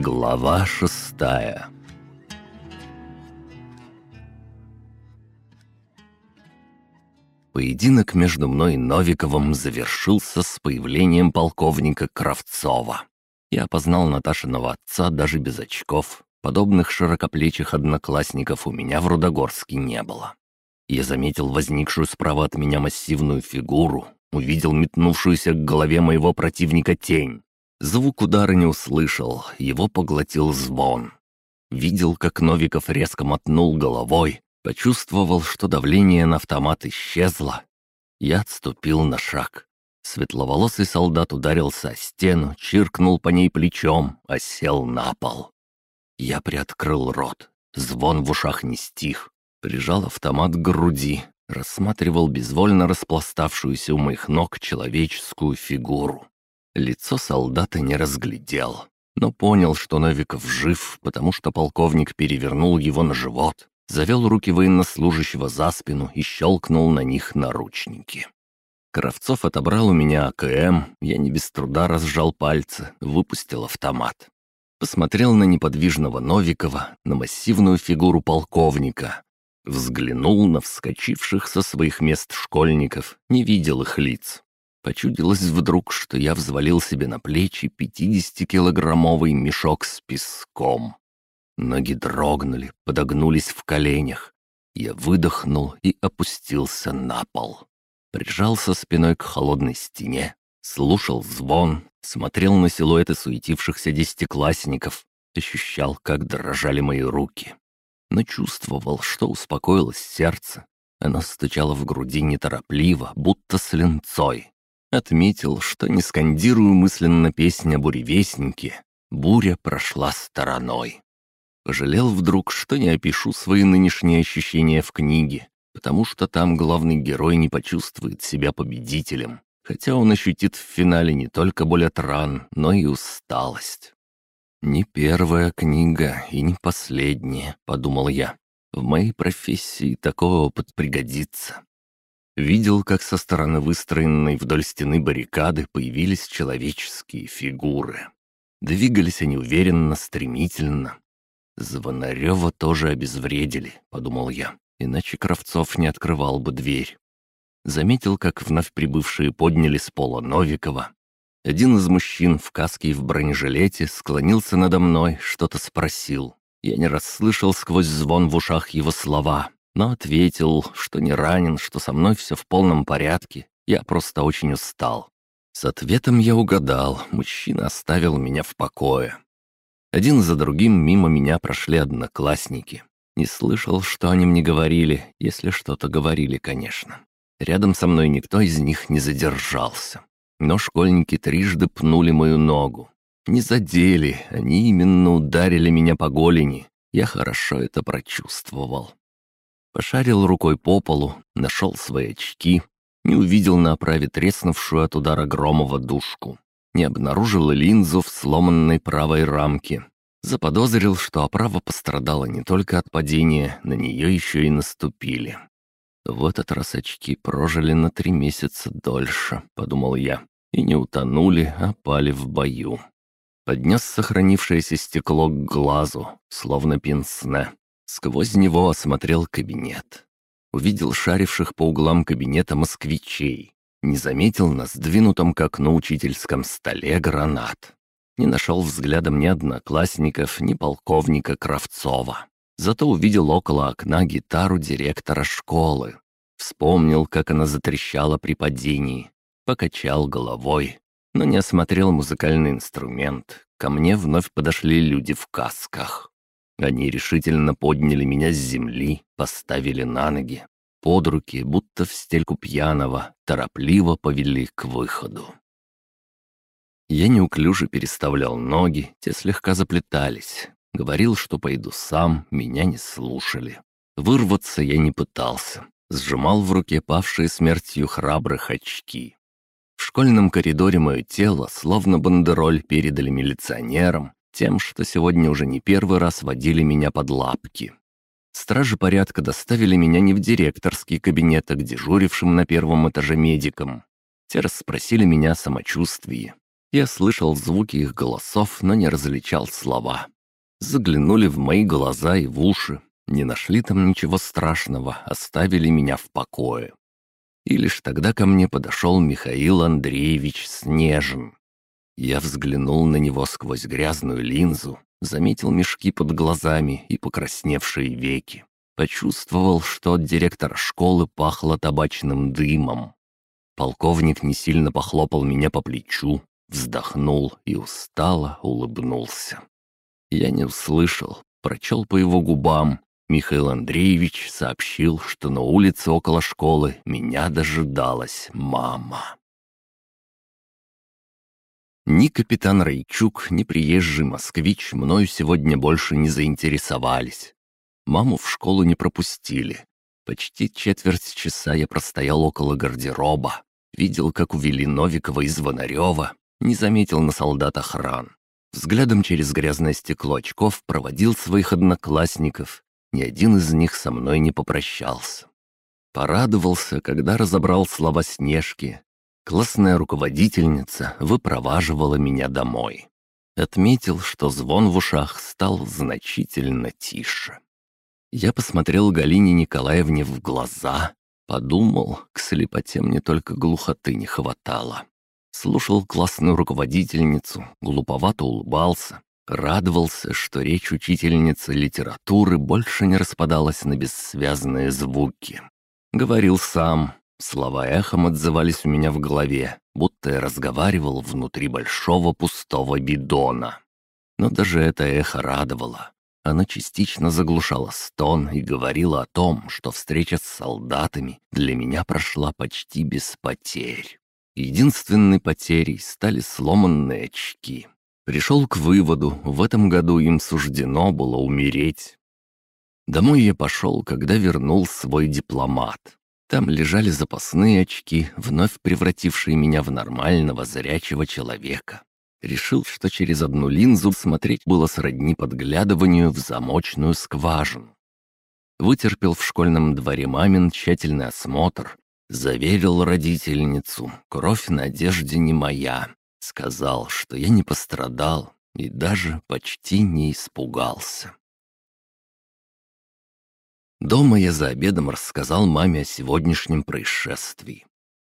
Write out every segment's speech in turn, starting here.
Глава шестая Поединок между мной и Новиковым завершился с появлением полковника Кравцова. Я опознал Наташиного отца даже без очков. Подобных широкоплечих одноклассников у меня в Рудогорске не было. Я заметил возникшую справа от меня массивную фигуру, увидел метнувшуюся к голове моего противника тень. Звук удара не услышал, его поглотил звон. Видел, как Новиков резко мотнул головой, почувствовал, что давление на автомат исчезло. Я отступил на шаг. Светловолосый солдат ударился о стену, чиркнул по ней плечом, а сел на пол. Я приоткрыл рот. Звон в ушах не стих. Прижал автомат к груди, рассматривал безвольно распластавшуюся у моих ног человеческую фигуру. Лицо солдата не разглядел, но понял, что Новиков жив, потому что полковник перевернул его на живот, завел руки военнослужащего за спину и щелкнул на них наручники. Кравцов отобрал у меня АКМ, я не без труда разжал пальцы, выпустил автомат. Посмотрел на неподвижного Новикова, на массивную фигуру полковника, Взглянул на вскочивших со своих мест школьников, не видел их лиц. Почудилось вдруг, что я взвалил себе на плечи 50-килограммовый мешок с песком. Ноги дрогнули, подогнулись в коленях. Я выдохнул и опустился на пол. Прижался спиной к холодной стене, слушал звон, смотрел на силуэты суетившихся десятиклассников, ощущал, как дрожали мои руки но чувствовал, что успокоилось сердце. Оно стучало в груди неторопливо, будто с линцой. Отметил, что не скандирую мысленно песнь о буревестнике. Буря прошла стороной. Пожалел вдруг, что не опишу свои нынешние ощущения в книге, потому что там главный герой не почувствует себя победителем, хотя он ощутит в финале не только боль от ран, но и усталость. «Не первая книга и не последняя», — подумал я. «В моей профессии такой опыт пригодится». Видел, как со стороны выстроенной вдоль стены баррикады появились человеческие фигуры. Двигались они уверенно, стремительно. «Звонарева тоже обезвредили», — подумал я, иначе Кравцов не открывал бы дверь. Заметил, как вновь прибывшие подняли с пола Новикова, один из мужчин в каске и в бронежилете склонился надо мной, что-то спросил. Я не расслышал сквозь звон в ушах его слова, но ответил, что не ранен, что со мной все в полном порядке, я просто очень устал. С ответом я угадал, мужчина оставил меня в покое. Один за другим мимо меня прошли одноклассники. Не слышал, что они мне говорили, если что-то говорили, конечно. Рядом со мной никто из них не задержался. Но школьники трижды пнули мою ногу. Не задели, они именно ударили меня по голени. Я хорошо это прочувствовал. Пошарил рукой по полу, нашел свои очки, не увидел на оправе треснувшую от удара Громова душку. Не обнаружил линзу в сломанной правой рамке. Заподозрил, что оправа пострадала не только от падения, на нее еще и наступили. В этот раз очки прожили на три месяца дольше, подумал я, и не утонули, а пали в бою. Поднес сохранившееся стекло к глазу, словно пенсне. Сквозь него осмотрел кабинет. Увидел шаривших по углам кабинета москвичей. Не заметил на сдвинутом к окну учительском столе гранат. Не нашел взглядом ни одноклассников, ни полковника Кравцова. Зато увидел около окна гитару директора школы. Вспомнил, как она затрещала при падении. Покачал головой, но не осмотрел музыкальный инструмент. Ко мне вновь подошли люди в касках. Они решительно подняли меня с земли, поставили на ноги. Под руки, будто в стельку пьяного, торопливо повели к выходу. Я неуклюже переставлял ноги, те слегка заплетались. Говорил, что пойду сам, меня не слушали. Вырваться я не пытался. Сжимал в руке павшие смертью храбрых очки. В школьном коридоре мое тело, словно бандероль, передали милиционерам, тем, что сегодня уже не первый раз водили меня под лапки. Стражи порядка доставили меня не в директорский кабинет, а к дежурившим на первом этаже медикам. Те расспросили меня о самочувствии. Я слышал звуки их голосов, но не различал слова. Заглянули в мои глаза и в уши. Не нашли там ничего страшного, оставили меня в покое. И лишь тогда ко мне подошел Михаил Андреевич Снежин. Я взглянул на него сквозь грязную линзу, заметил мешки под глазами и покрасневшие веки. Почувствовал, что от директора школы пахло табачным дымом. Полковник не сильно похлопал меня по плечу, вздохнул и устало улыбнулся. Я не услышал, прочел по его губам. Михаил Андреевич сообщил, что на улице около школы меня дожидалась мама. Ни капитан Райчук, ни приезжий москвич мною сегодня больше не заинтересовались. Маму в школу не пропустили. Почти четверть часа я простоял около гардероба. Видел, как увели Новикова и Звонарева. Не заметил на солдат охран. Взглядом через грязное стекло очков проводил своих одноклассников. Ни один из них со мной не попрощался. Порадовался, когда разобрал слова Снежки. Классная руководительница выпроваживала меня домой. Отметил, что звон в ушах стал значительно тише. Я посмотрел Галине Николаевне в глаза, подумал, к слепоте мне только глухоты не хватало. Слушал классную руководительницу, глуповато улыбался, радовался, что речь учительницы литературы больше не распадалась на бессвязные звуки. Говорил сам, слова эхом отзывались у меня в голове, будто я разговаривал внутри большого пустого бидона. Но даже это эхо радовало. Она частично заглушала стон и говорила о том, что встреча с солдатами для меня прошла почти без потерь. Единственной потерей стали сломанные очки. Пришел к выводу, в этом году им суждено было умереть. Домой я пошел, когда вернул свой дипломат. Там лежали запасные очки, вновь превратившие меня в нормального зрячего человека. Решил, что через одну линзу смотреть было сродни подглядыванию в замочную скважину. Вытерпел в школьном дворе мамин тщательный осмотр, заверил родительницу, кровь на одежде не моя, сказал, что я не пострадал и даже почти не испугался. Дома я за обедом рассказал маме о сегодняшнем происшествии.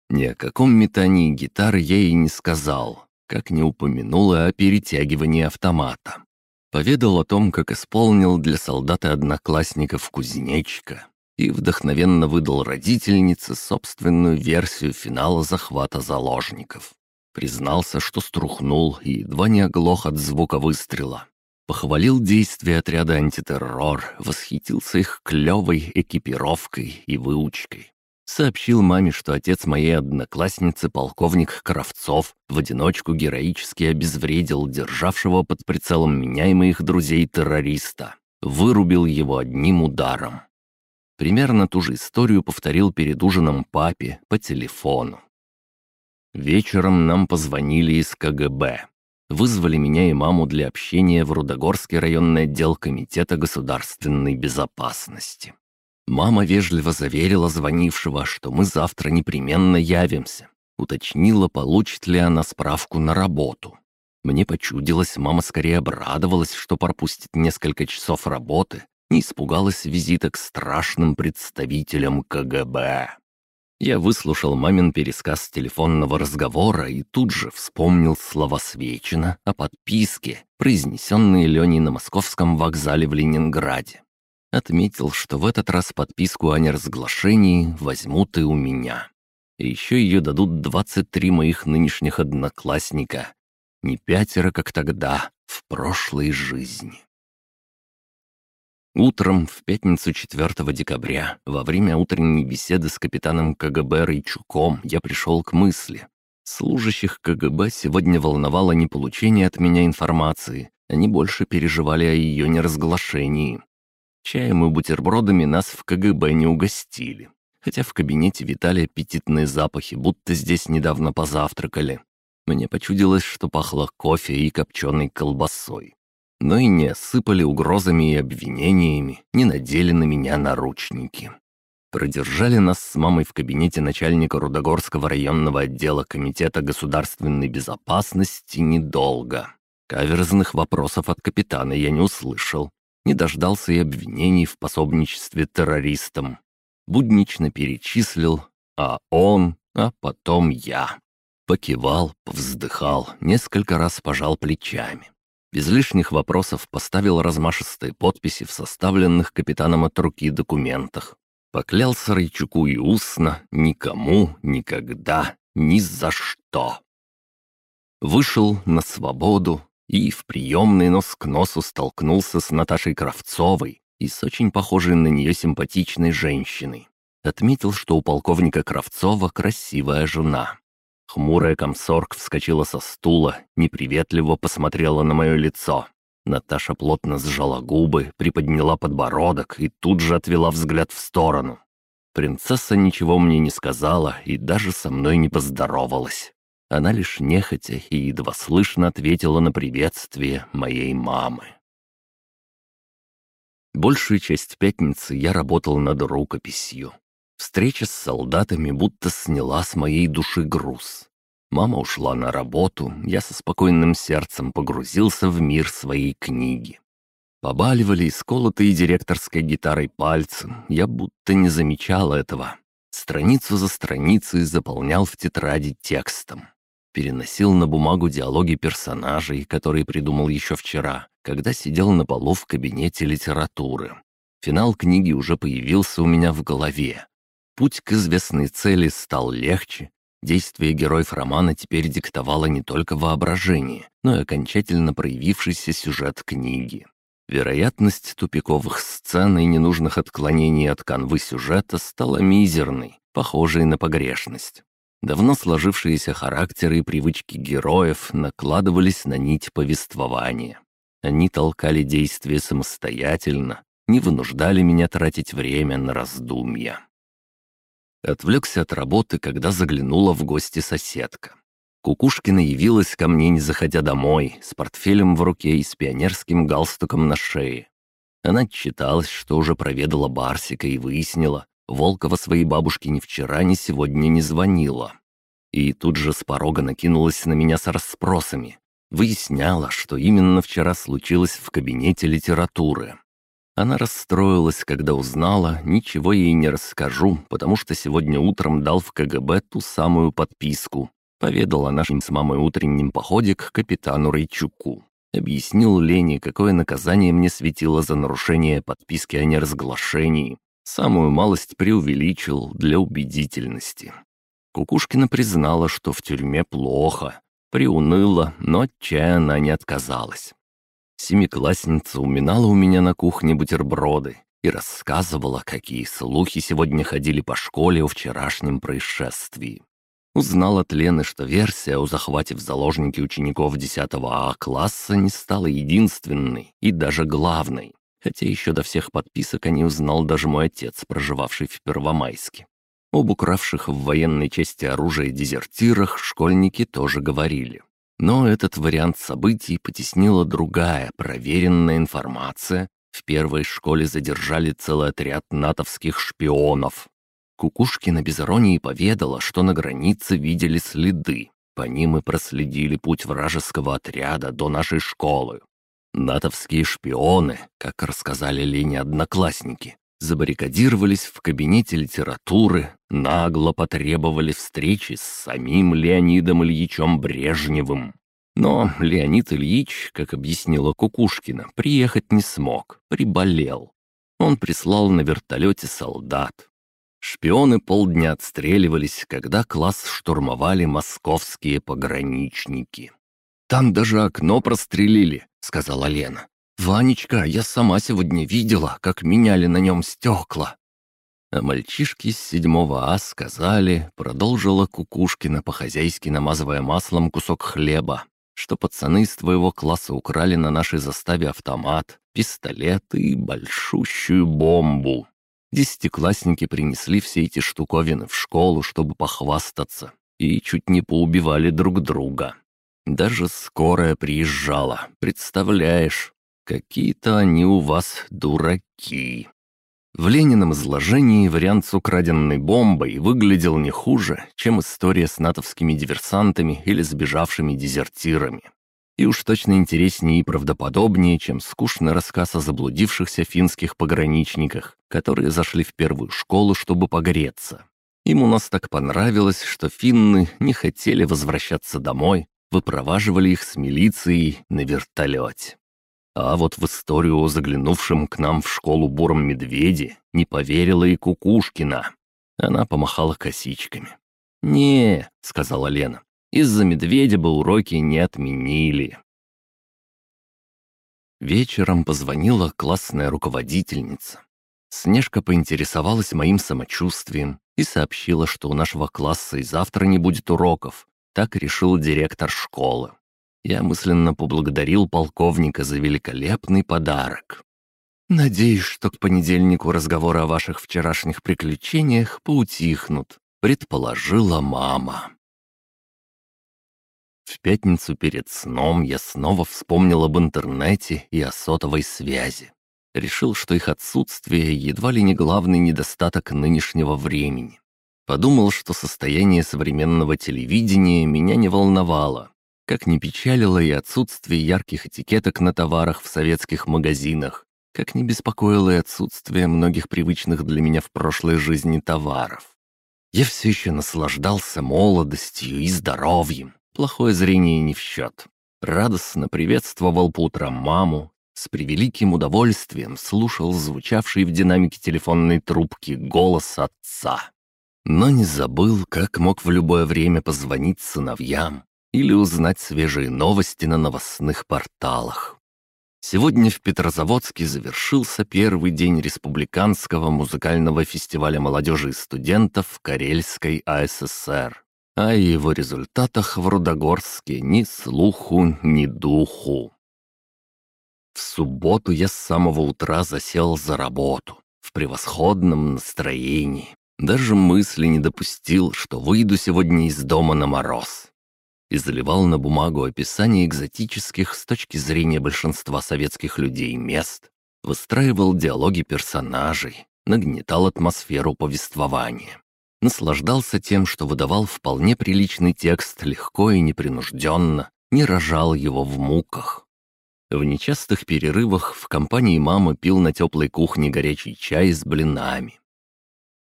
Ни о каком метании гитары я ей не сказал, как не упомянула о перетягивании автомата. Поведал о том, как исполнил для солдата одноклассников кузнечка и вдохновенно выдал родительнице собственную версию финала захвата заложников. Признался, что струхнул и едва не оглох от звука выстрела. Похвалил действия отряда антитеррор, восхитился их клевой экипировкой и выучкой. Сообщил маме, что отец моей одноклассницы, полковник Кравцов, в одиночку героически обезвредил державшего под прицелом меня и моих друзей-террориста. Вырубил его одним ударом. Примерно ту же историю повторил перед ужином папе по телефону. Вечером нам позвонили из КГБ. Вызвали меня и маму для общения в Рудогорский районный отдел Комитета государственной безопасности. Мама вежливо заверила звонившего, что мы завтра непременно явимся. Уточнила, получит ли она справку на работу. Мне почудилось, мама скорее обрадовалась, что пропустит несколько часов работы, не испугалась визита к страшным представителям КГБ. Я выслушал мамин пересказ телефонного разговора и тут же вспомнил слова Свечина о подписке, произнесенные Леней на московском вокзале в Ленинграде. Отметил, что в этот раз подписку о неразглашении возьмут и у меня. И еще ее дадут 23 моих нынешних одноклассника. Не пятеро, как тогда, в прошлой жизни. Утром, в пятницу 4 декабря, во время утренней беседы с капитаном КГБ Райчуком, я пришел к мысли. Служащих КГБ сегодня волновало не получение от меня информации, они больше переживали о ее неразглашении. Чаем и бутербродами нас в КГБ не угостили. Хотя в кабинете витали аппетитные запахи, будто здесь недавно позавтракали. Мне почудилось, что пахло кофе и копченой колбасой. Но и не осыпали угрозами и обвинениями, не надели на меня наручники. Продержали нас с мамой в кабинете начальника Рудогорского районного отдела Комитета государственной безопасности недолго. Каверзных вопросов от капитана я не услышал. Не дождался и обвинений в пособничестве террористам. Буднично перечислил, а он, а потом я. Покивал, повздыхал, несколько раз пожал плечами. Без лишних вопросов поставил размашистые подписи в составленных капитаном от руки документах. Поклялся Райчуку и устно никому, никогда, ни за что. Вышел на свободу и в приемный нос к носу столкнулся с Наташей Кравцовой и с очень похожей на нее симпатичной женщиной. Отметил, что у полковника Кравцова красивая жена. Хмурая комсорг вскочила со стула, неприветливо посмотрела на мое лицо. Наташа плотно сжала губы, приподняла подбородок и тут же отвела взгляд в сторону. Принцесса ничего мне не сказала и даже со мной не поздоровалась. Она лишь нехотя и едва слышно ответила на приветствие моей мамы. Большую часть пятницы я работал над рукописью. Встреча с солдатами будто сняла с моей души груз. Мама ушла на работу, я со спокойным сердцем погрузился в мир своей книги. Побаливали исколотые директорской гитарой пальцы, я будто не замечал этого. Страницу за страницей заполнял в тетради текстом. Переносил на бумагу диалоги персонажей, которые придумал еще вчера, когда сидел на полу в кабинете литературы. Финал книги уже появился у меня в голове. Путь к известной цели стал легче. Действие героев романа теперь диктовало не только воображение, но и окончательно проявившийся сюжет книги. Вероятность тупиковых сцен и ненужных отклонений от канвы сюжета стала мизерной, похожей на погрешность. Давно сложившиеся характеры и привычки героев накладывались на нить повествования. Они толкали действие самостоятельно, не вынуждали меня тратить время на раздумья. Отвлекся от работы, когда заглянула в гости соседка. Кукушкина явилась ко мне, не заходя домой, с портфелем в руке и с пионерским галстуком на шее. Она читалась, что уже проведала Барсика и выяснила, Волкова своей бабушке ни вчера, ни сегодня не звонила. И тут же с порога накинулась на меня с расспросами. Выясняла, что именно вчера случилось в кабинете литературы. Она расстроилась, когда узнала, ничего ей не расскажу, потому что сегодня утром дал в КГБ ту самую подписку. Поведал о нашем с мамой утреннем походе к капитану Райчуку. Объяснил Лене, какое наказание мне светило за нарушение подписки о неразглашении. Самую малость преувеличил для убедительности. Кукушкина признала, что в тюрьме плохо. Приуныла, но от чая она не отказалась. Семиклассница уминала у меня на кухне бутерброды и рассказывала, какие слухи сегодня ходили по школе о вчерашнем происшествии. Узнал от Лены, что версия о захвате в заложники учеников 10 А класса не стала единственной и даже главной, хотя еще до всех подписок о ней узнал даже мой отец, проживавший в Первомайске. Об укравших в военной части оружие дезертирах школьники тоже говорили. Но этот вариант событий потеснила другая, проверенная информация. В первой школе задержали целый отряд натовских шпионов. Кукушкина без иронии поведала, что на границе видели следы. По ним и проследили путь вражеского отряда до нашей школы. Натовские шпионы, как рассказали Лене одноклассники, забаррикадировались в кабинете литературы, нагло потребовали встречи с самим Леонидом Ильичем Брежневым. Но Леонид Ильич, как объяснила Кукушкина, приехать не смог, приболел. Он прислал на вертолете солдат. Шпионы полдня отстреливались, когда класс штурмовали московские пограничники. «Там даже окно прострелили», — сказала Лена. «Ванечка, я сама сегодня видела, как меняли на нем стекла». А мальчишки с седьмого А сказали, продолжила Кукушкина по-хозяйски намазывая маслом кусок хлеба, что пацаны из твоего класса украли на нашей заставе автомат, пистолет и большущую бомбу. Десятиклассники принесли все эти штуковины в школу, чтобы похвастаться, и чуть не поубивали друг друга. Даже скорая приезжала, представляешь? Какие-то они у вас дураки. В Ленином изложении вариант с украденной бомбой выглядел не хуже, чем история с натовскими диверсантами или сбежавшими дезертирами. И уж точно интереснее и правдоподобнее, чем скучный рассказ о заблудившихся финских пограничниках, которые зашли в первую школу, чтобы погреться. Им у нас так понравилось, что финны не хотели возвращаться домой, выпроваживали их с милицией на вертолете. А вот в историю о заглянувшем к нам в школу буром медведе не поверила и Кукушкина. Она помахала косичками. «Не», — сказала Лена, — «из-за медведя бы уроки не отменили». Вечером позвонила классная руководительница. Снежка поинтересовалась моим самочувствием и сообщила, что у нашего класса и завтра не будет уроков. Так решил директор школы. Я мысленно поблагодарил полковника за великолепный подарок. «Надеюсь, что к понедельнику разговоры о ваших вчерашних приключениях поутихнут», — предположила мама. В пятницу перед сном я снова вспомнил об интернете и о сотовой связи. Решил, что их отсутствие едва ли не главный недостаток нынешнего времени. Подумал, что состояние современного телевидения меня не волновало, как не печалило и отсутствие ярких этикеток на товарах в советских магазинах, как не беспокоило и отсутствие многих привычных для меня в прошлой жизни товаров. Я все еще наслаждался молодостью и здоровьем, плохое зрение не в счет. Радостно приветствовал по утрам маму, с превеликим удовольствием слушал звучавший в динамике телефонной трубки голос отца. Но не забыл, как мог в любое время позвонить сыновьям, или узнать свежие новости на новостных порталах. Сегодня в Петрозаводске завершился первый день Республиканского музыкального фестиваля молодежи и студентов Карельской АССР. О его результатах в Рудогорске ни слуху, ни духу. В субботу я с самого утра засел за работу, в превосходном настроении. Даже мысли не допустил, что выйду сегодня из дома на мороз и заливал на бумагу описание экзотических с точки зрения большинства советских людей мест, выстраивал диалоги персонажей, нагнетал атмосферу повествования. Наслаждался тем, что выдавал вполне приличный текст легко и непринужденно, не рожал его в муках. В нечастых перерывах в компании мамы пил на теплой кухне горячий чай с блинами.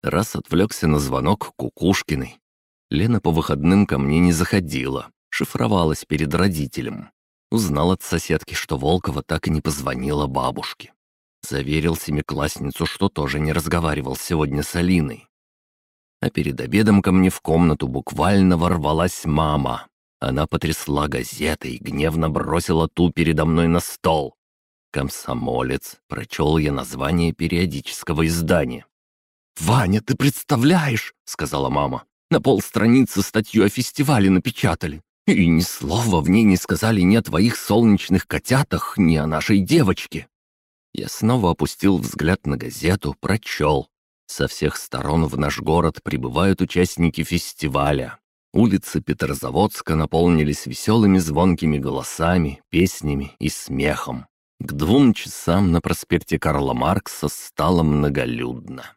Раз отвлекся на звонок Кукушкиной. Лена по выходным ко мне не заходила, шифровалась перед родителем. Узнал от соседки, что Волкова так и не позвонила бабушке. Заверил семиклассницу, что тоже не разговаривал сегодня с Алиной. А перед обедом ко мне в комнату буквально ворвалась мама. Она потрясла газетой и гневно бросила ту передо мной на стол. «Комсомолец», — прочел я название периодического издания. «Ваня, ты представляешь?» — сказала мама. «На полстраницы статью о фестивале напечатали. И ни слова в ней не сказали ни о твоих солнечных котятах, ни о нашей девочке». Я снова опустил взгляд на газету, прочел. Со всех сторон в наш город прибывают участники фестиваля. Улицы Петрозаводска наполнились веселыми звонкими голосами, песнями и смехом. К двум часам на проспекте Карла Маркса стало многолюдно.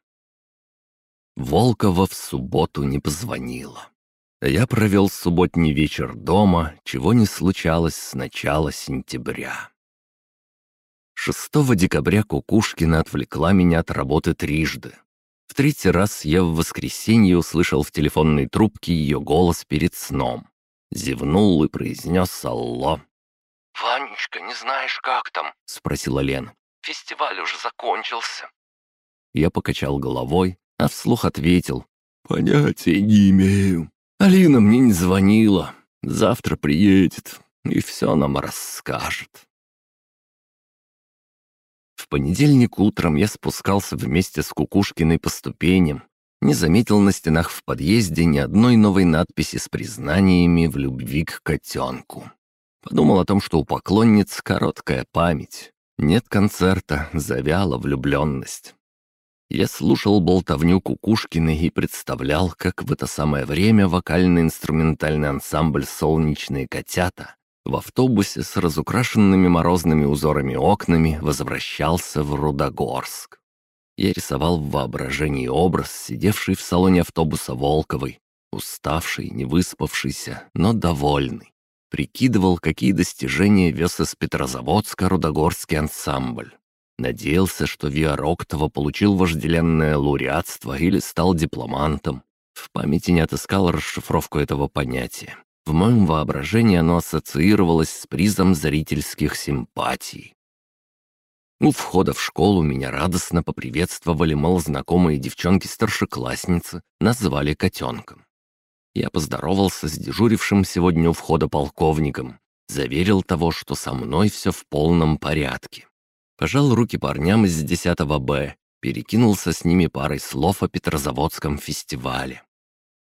Волкова в субботу не позвонила. Я провел субботний вечер дома, чего не случалось с начала сентября. 6 декабря Кукушкина отвлекла меня от работы трижды. В третий раз я в воскресенье услышал в телефонной трубке ее голос перед сном. Зевнул и произнес «Алло». «Ванечка, не знаешь, как там?» — спросила Лена. «Фестиваль уже закончился». Я покачал головой, а вслух ответил. «Понятия не имею». Алина мне не звонила. Завтра приедет и все нам расскажет. В понедельник утром я спускался вместе с Кукушкиной по ступеням, не заметил на стенах в подъезде ни одной новой надписи с признаниями в любви к котенку. Подумал о том, что у поклонниц короткая память. Нет концерта, завяла влюбленность. Я слушал болтовню Кукушкиной и представлял, как в это самое время вокально-инструментальный ансамбль «Солнечные котята» в автобусе с разукрашенными морозными узорами окнами возвращался в Рудогорск. Я рисовал в воображении образ, сидевший в салоне автобуса Волковой, уставший, не выспавшийся, но довольный. Прикидывал, какие достижения вез из Петрозаводска Рудогорский ансамбль. Надеялся, что Виароктова получил вожделенное лауреатство или стал дипломантом. В памяти не отыскал расшифровку этого понятия. В моем воображении оно ассоциировалось с призом зрительских симпатий. У входа в школу меня радостно поприветствовали малознакомые девчонки-старшеклассницы, назвали котенком. Я поздоровался с дежурившим сегодня у входа полковником, заверил того, что со мной все в полном порядке. Пожал руки парням из 10 Б, перекинулся с ними парой слов о Петрозаводском фестивале.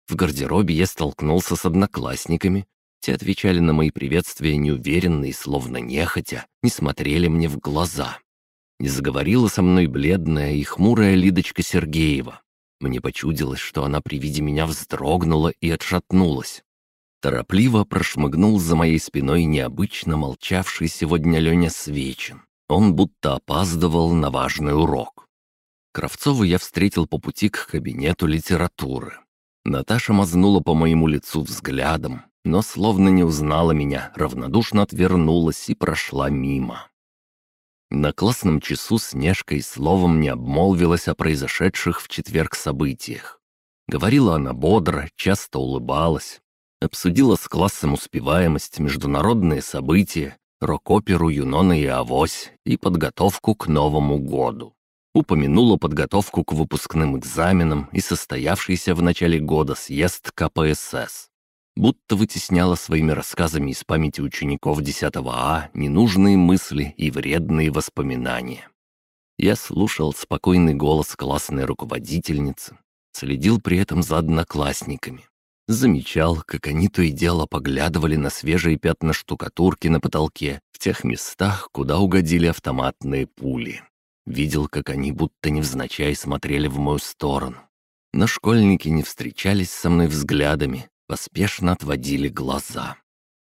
В гардеробе я столкнулся с одноклассниками. Те отвечали на мои приветствия неуверенно и словно нехотя, не смотрели мне в глаза. Не заговорила со мной бледная и хмурая Лидочка Сергеева. Мне почудилось, что она при виде меня вздрогнула и отшатнулась. Торопливо прошмыгнул за моей спиной необычно молчавший сегодня Леня Свечин. Он будто опаздывал на важный урок. Кравцову я встретил по пути к кабинету литературы. Наташа мазнула по моему лицу взглядом, но словно не узнала меня, равнодушно отвернулась и прошла мимо. На классном часу Снежка и словом не обмолвилась о произошедших в четверг событиях. Говорила она бодро, часто улыбалась. Обсудила с классом успеваемость, международные события, рок-оперу «Юнона и Авось» и подготовку к Новому году. Упомянула подготовку к выпускным экзаменам и состоявшийся в начале года съезд КПСС будто вытесняла своими рассказами из памяти учеников 10 А ненужные мысли и вредные воспоминания. Я слушал спокойный голос классной руководительницы, следил при этом за одноклассниками. Замечал, как они то и дело поглядывали на свежие пятна штукатурки на потолке в тех местах, куда угодили автоматные пули. Видел, как они будто невзначай смотрели в мою сторону. Но школьники не встречались со мной взглядами, поспешно отводили глаза.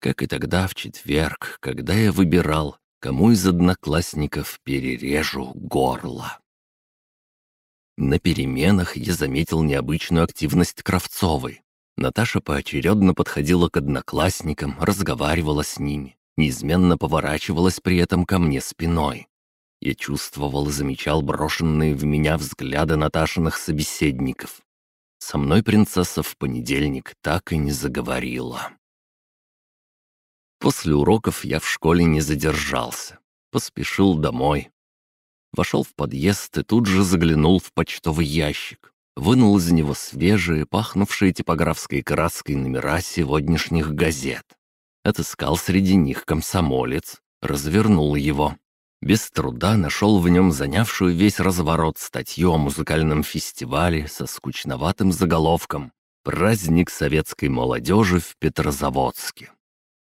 Как и тогда в четверг, когда я выбирал, кому из одноклассников перережу горло. На переменах я заметил необычную активность Кравцовой. Наташа поочередно подходила к одноклассникам, разговаривала с ними, неизменно поворачивалась при этом ко мне спиной. Я чувствовал и замечал брошенные в меня взгляды Наташиных собеседников. Со мной принцесса в понедельник так и не заговорила. После уроков я в школе не задержался. Поспешил домой. Вошел в подъезд и тут же заглянул в почтовый ящик. Вынул из него свежие, пахнувшие типографской краской номера сегодняшних газет. Отыскал среди них комсомолец, развернул его без труда нашел в нем занявшую весь разворот статью о музыкальном фестивале со скучноватым заголовком «Праздник советской молодежи в Петрозаводске».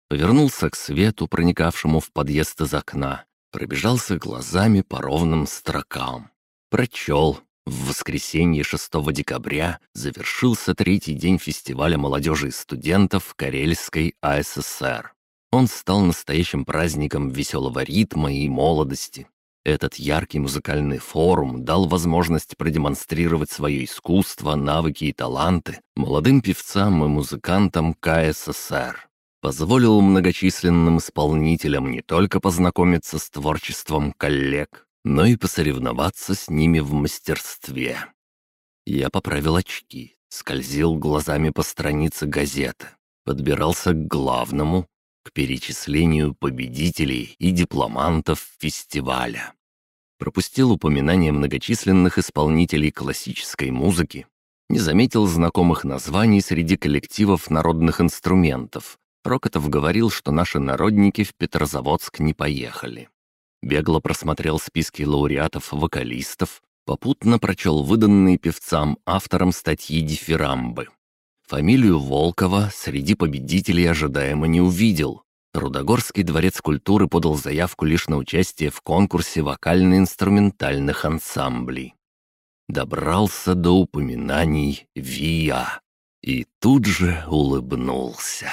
Повернулся к свету, проникавшему в подъезд из окна, пробежался глазами по ровным строкам. Прочел. В воскресенье 6 декабря завершился третий день фестиваля молодежи и студентов Карельской АССР. Он стал настоящим праздником веселого ритма и молодости. Этот яркий музыкальный форум дал возможность продемонстрировать свое искусство, навыки и таланты молодым певцам и музыкантам КССР. Позволил многочисленным исполнителям не только познакомиться с творчеством коллег, но и посоревноваться с ними в мастерстве. Я поправил очки, скользил глазами по странице газеты, подбирался к главному, к перечислению победителей и дипломантов фестиваля. Пропустил упоминание многочисленных исполнителей классической музыки, не заметил знакомых названий среди коллективов народных инструментов. Рокотов говорил, что наши народники в Петрозаводск не поехали. Бегло просмотрел списки лауреатов-вокалистов, попутно прочел выданные певцам авторам статьи дифирамбы. Фамилию Волкова среди победителей ожидаемо не увидел. Рудогорский дворец культуры подал заявку лишь на участие в конкурсе вокально-инструментальных ансамблей. Добрался до упоминаний ВИА и тут же улыбнулся.